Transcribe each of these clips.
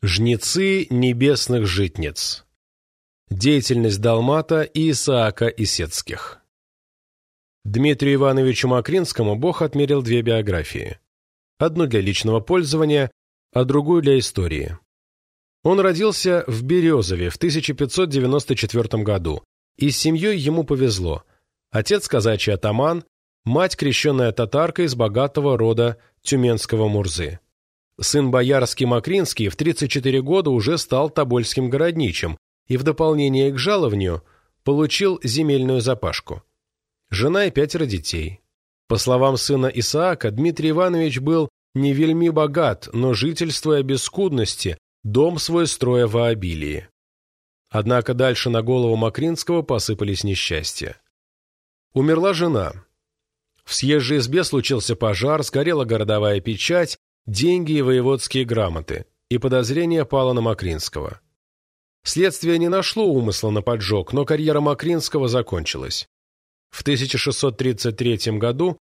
Жнецы небесных житниц. Деятельность Далмата и Исаака Исетских. Дмитрию Ивановичу Макринскому Бог отмерил две биографии. Одну для личного пользования, а другую для истории. Он родился в Березове в 1594 году, и с семьей ему повезло. Отец казачий атаман, мать крещенная татарка из богатого рода тюменского Мурзы. Сын боярский Макринский в 34 года уже стал тобольским городничим и в дополнение к жалованию получил земельную запашку. Жена и пятеро детей. По словам сына Исаака, Дмитрий Иванович был не вельми богат, но жительствуя без скудности, дом свой строя в обилии. Однако дальше на голову Макринского посыпались несчастья. Умерла жена. В съезжей избе случился пожар, сгорела городовая печать, деньги и воеводские грамоты, и подозрение пало на Макринского. Следствие не нашло умысла на поджог, но карьера Макринского закончилась. В 1633 году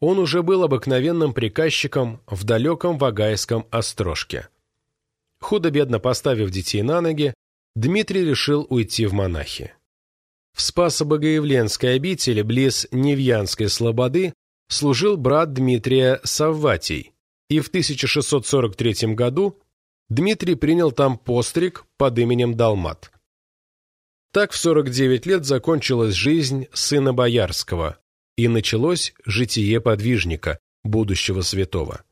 он уже был обыкновенным приказчиком в далеком Вагайском острожке. Худо-бедно поставив детей на ноги, Дмитрий решил уйти в монахи. В Спасо-Богоявленской обители близ Невьянской слободы служил брат Дмитрия Савватий, и в 1643 году Дмитрий принял там постриг под именем Далмат. Так в 49 лет закончилась жизнь сына Боярского, и началось житие подвижника, будущего святого.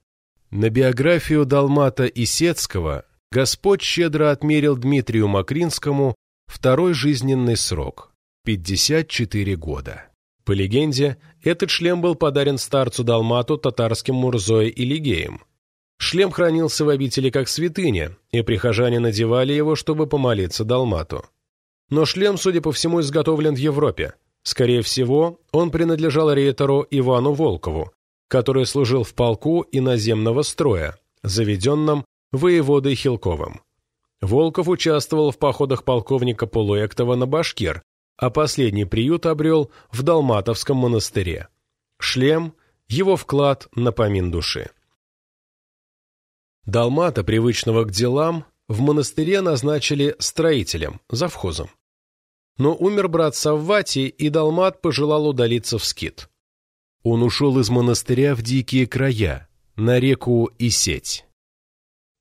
На биографию Далмата и Сецкого Господь щедро отмерил Дмитрию Макринскому второй жизненный срок – 54 года. По легенде, этот шлем был подарен старцу Далмату татарским Мурзой и Лигеем. Шлем хранился в обители как святыня, и прихожане надевали его, чтобы помолиться Далмату. Но шлем, судя по всему, изготовлен в Европе. Скорее всего, он принадлежал рейтеру Ивану Волкову, который служил в полку иноземного строя, заведенном воеводой Хилковым. Волков участвовал в походах полковника Полуэктова на Башкир, а последний приют обрел в Далматовском монастыре. Шлем – его вклад на помин души. Далмата, привычного к делам, в монастыре назначили строителем, завхозом. Но умер брат Саввати, и Далмат пожелал удалиться в скит. Он ушел из монастыря в дикие края, на реку Исеть.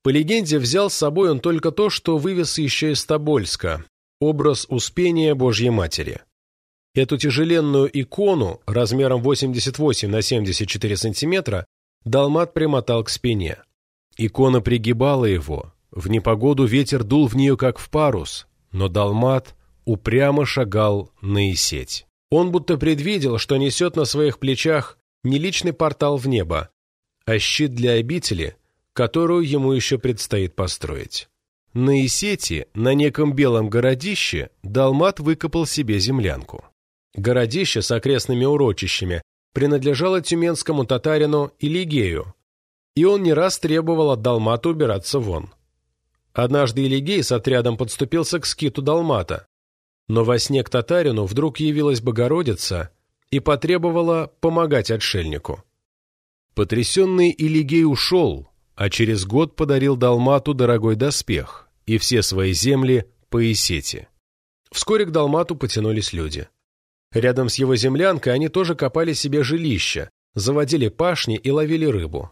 По легенде, взял с собой он только то, что вывез еще из Тобольска, образ Успения Божьей Матери. Эту тяжеленную икону размером 88 на 74 сантиметра Далмат примотал к спине. Икона пригибала его, в непогоду ветер дул в нее как в парус, но Далмат упрямо шагал на Исеть. Он будто предвидел, что несет на своих плечах не личный портал в небо, а щит для обители, которую ему еще предстоит построить. На Исете, на неком белом городище, Далмат выкопал себе землянку. Городище с окрестными урочищами принадлежало тюменскому татарину Илигею, и он не раз требовал от Далмата убираться вон. Однажды Илигей с отрядом подступился к скиту Далмата, но во сне к татарину вдруг явилась Богородица и потребовала помогать отшельнику. Потрясенный Илигей ушел, а через год подарил Далмату дорогой доспех и все свои земли по Исете. Вскоре к Далмату потянулись люди. Рядом с его землянкой они тоже копали себе жилища, заводили пашни и ловили рыбу.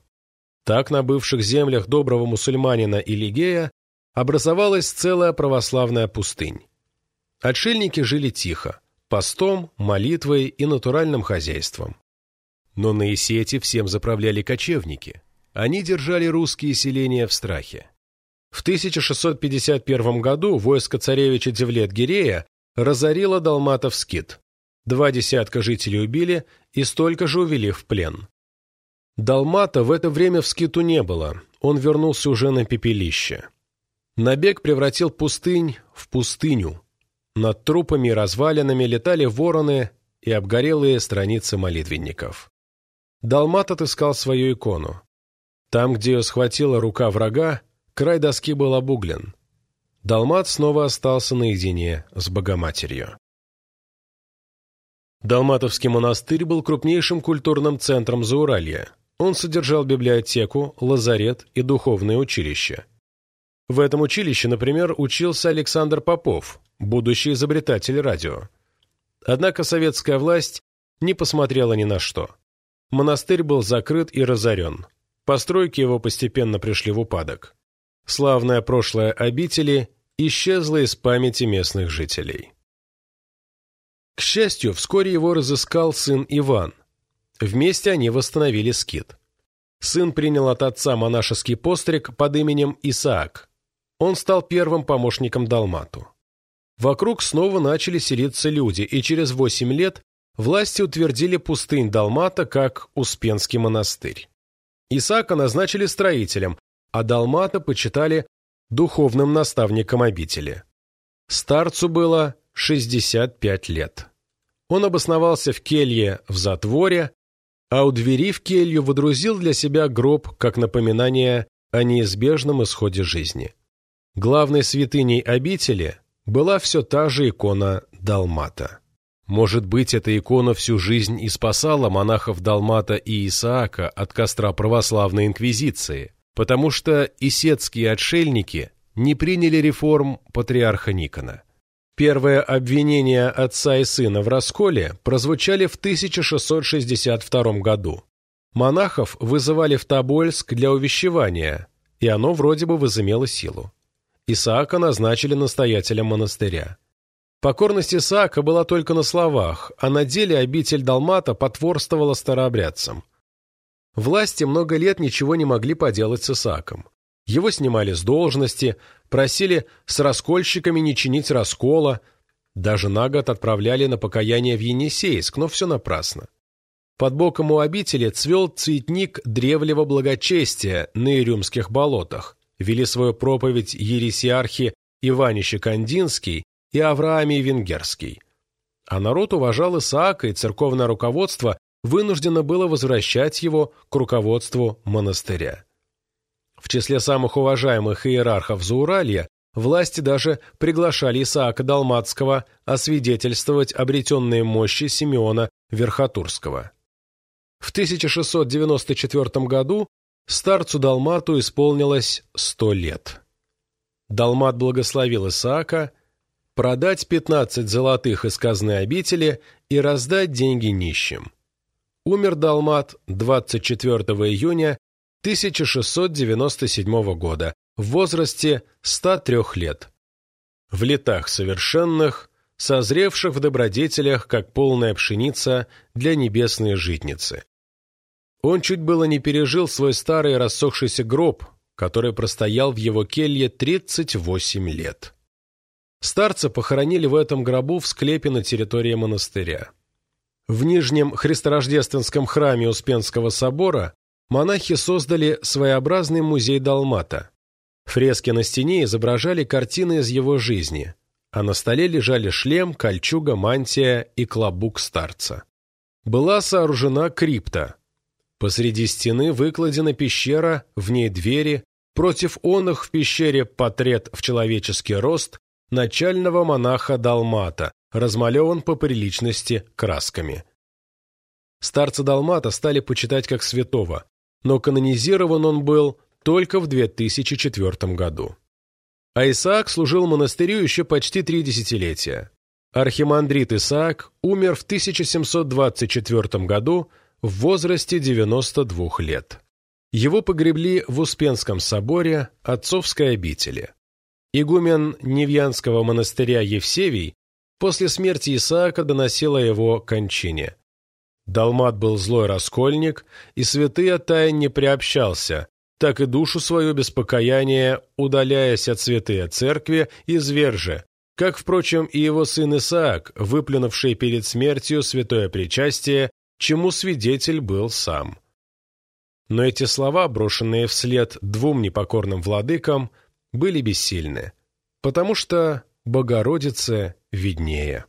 Так на бывших землях доброго мусульманина Илигея образовалась целая православная пустынь. Отшельники жили тихо, постом, молитвой и натуральным хозяйством. Но на Исете всем заправляли кочевники. Они держали русские селения в страхе. В 1651 году войско царевича Девлет-Гирея разорило Далматов скит. Два десятка жителей убили и столько же увели в плен. Далмата в это время в скиту не было, он вернулся уже на пепелище. Набег превратил пустынь в пустыню. Над трупами и развалинами летали вороны и обгорелые страницы молитвенников. Далмат отыскал свою икону. Там, где ее схватила рука врага, край доски был обуглен. Далмат снова остался наедине с Богоматерью. Далматовский монастырь был крупнейшим культурным центром Зауралья. Он содержал библиотеку, лазарет и духовное училище. В этом училище, например, учился Александр Попов, будущий изобретатель радио. Однако советская власть не посмотрела ни на что. Монастырь был закрыт и разорен. Постройки его постепенно пришли в упадок. Славное прошлое обители исчезло из памяти местных жителей. К счастью, вскоре его разыскал сын Иван. Вместе они восстановили скит. Сын принял от отца монашеский постриг под именем Исаак. Он стал первым помощником Далмату. Вокруг снова начали селиться люди, и через восемь лет власти утвердили пустынь Далмата как Успенский монастырь. Исаака назначили строителем, а Далмата почитали духовным наставником обители. Старцу было 65 лет. Он обосновался в келье в затворе, а у двери в келью водрузил для себя гроб как напоминание о неизбежном исходе жизни. Главной святыней обители была все та же икона Далмата. Может быть, эта икона всю жизнь и спасала монахов Далмата и Исаака от костра православной инквизиции, потому что исетские отшельники не приняли реформ патриарха Никона. Первые обвинения отца и сына в расколе прозвучали в 1662 году. Монахов вызывали в Тобольск для увещевания, и оно вроде бы возымело силу. Исаака назначили настоятелем монастыря. Покорность Исаака была только на словах, а на деле обитель Далмата потворствовала старообрядцам. Власти много лет ничего не могли поделать с Исааком. Его снимали с должности, просили с раскольщиками не чинить раскола, даже на год отправляли на покаяние в Енисейск, но все напрасно. Под боком у обители цвел цветник древнего благочестия на Ирюмских болотах, вели свою проповедь ересиархи Иванище Кандинский и Авраамий Венгерский. А народ уважал Исаака, и церковное руководство вынуждено было возвращать его к руководству монастыря. В числе самых уважаемых иерархов Зауралья власти даже приглашали Исаака Далматского освидетельствовать обретенные мощи Симеона Верхотурского. В 1694 году Старцу Далмату исполнилось сто лет. Далмат благословил Исаака продать пятнадцать золотых из казны обители и раздать деньги нищим. Умер Далмат 24 июня 1697 года в возрасте 103 лет. В летах совершенных, созревших в добродетелях, как полная пшеница для небесной житницы. Он чуть было не пережил свой старый рассохшийся гроб, который простоял в его келье 38 лет. Старца похоронили в этом гробу в склепе на территории монастыря. В Нижнем Христорождественском храме Успенского собора монахи создали своеобразный музей Далмата. Фрески на стене изображали картины из его жизни, а на столе лежали шлем, кольчуга, мантия и клобук старца. Была сооружена крипта, Посреди стены выкладена пещера, в ней двери, против оных в пещере портрет в человеческий рост начального монаха Далмата, размалеван по приличности красками. Старца Далмата стали почитать как святого, но канонизирован он был только в 2004 году. А Исаак служил монастырю еще почти три десятилетия. Архимандрит Исаак умер в 1724 году в возрасте 92 лет. Его погребли в Успенском соборе отцовской обители. Игумен Невьянского монастыря Евсевий после смерти Исаака доносил о его кончине. Далмат был злой раскольник, и святый Атайн не приобщался, так и душу свою без покаяния, удаляясь от святые церкви, изверже, как, впрочем, и его сын Исаак, выплюнувший перед смертью святое причастие чему свидетель был сам. Но эти слова, брошенные вслед двум непокорным владыкам, были бессильны, потому что Богородице виднее.